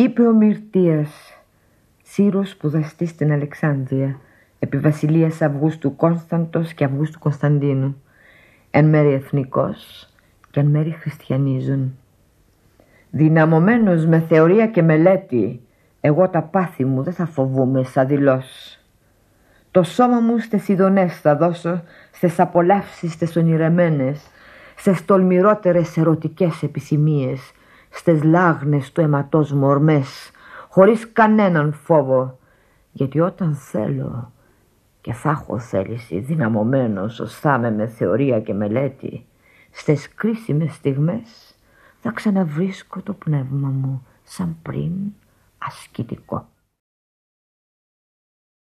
Είπε ο Μυρτίας, Σύρος σπουδαστή στην Αλεξάνδρεια, επί βασιλείας Αυγούστου Κόνσταντος και Αυγούστου Κωνσταντίνου, εν μέρει εθνικός και εν μέρει χριστιανίζουν. Δυναμωμένος με θεωρία και μελέτη, εγώ τα πάθη μου δεν θα φοβούμαι σαν δηλώσει. Το σώμα μου στις ειδονές θα δώσω, στις απολαύσεις στις ονειρεμένες, στις τολμηρότερες ερωτικές επισημίες, στις λάγνες του αιματός μου ορμές, χωρίς κανέναν φόβο, γιατί όταν θέλω και θα έχω θέληση δυναμωμένος ως θα με θεωρία και μελέτη, στις κρίσιμες στιγμές θα ξαναβρίσκω το πνεύμα μου σαν πριν ασκητικό.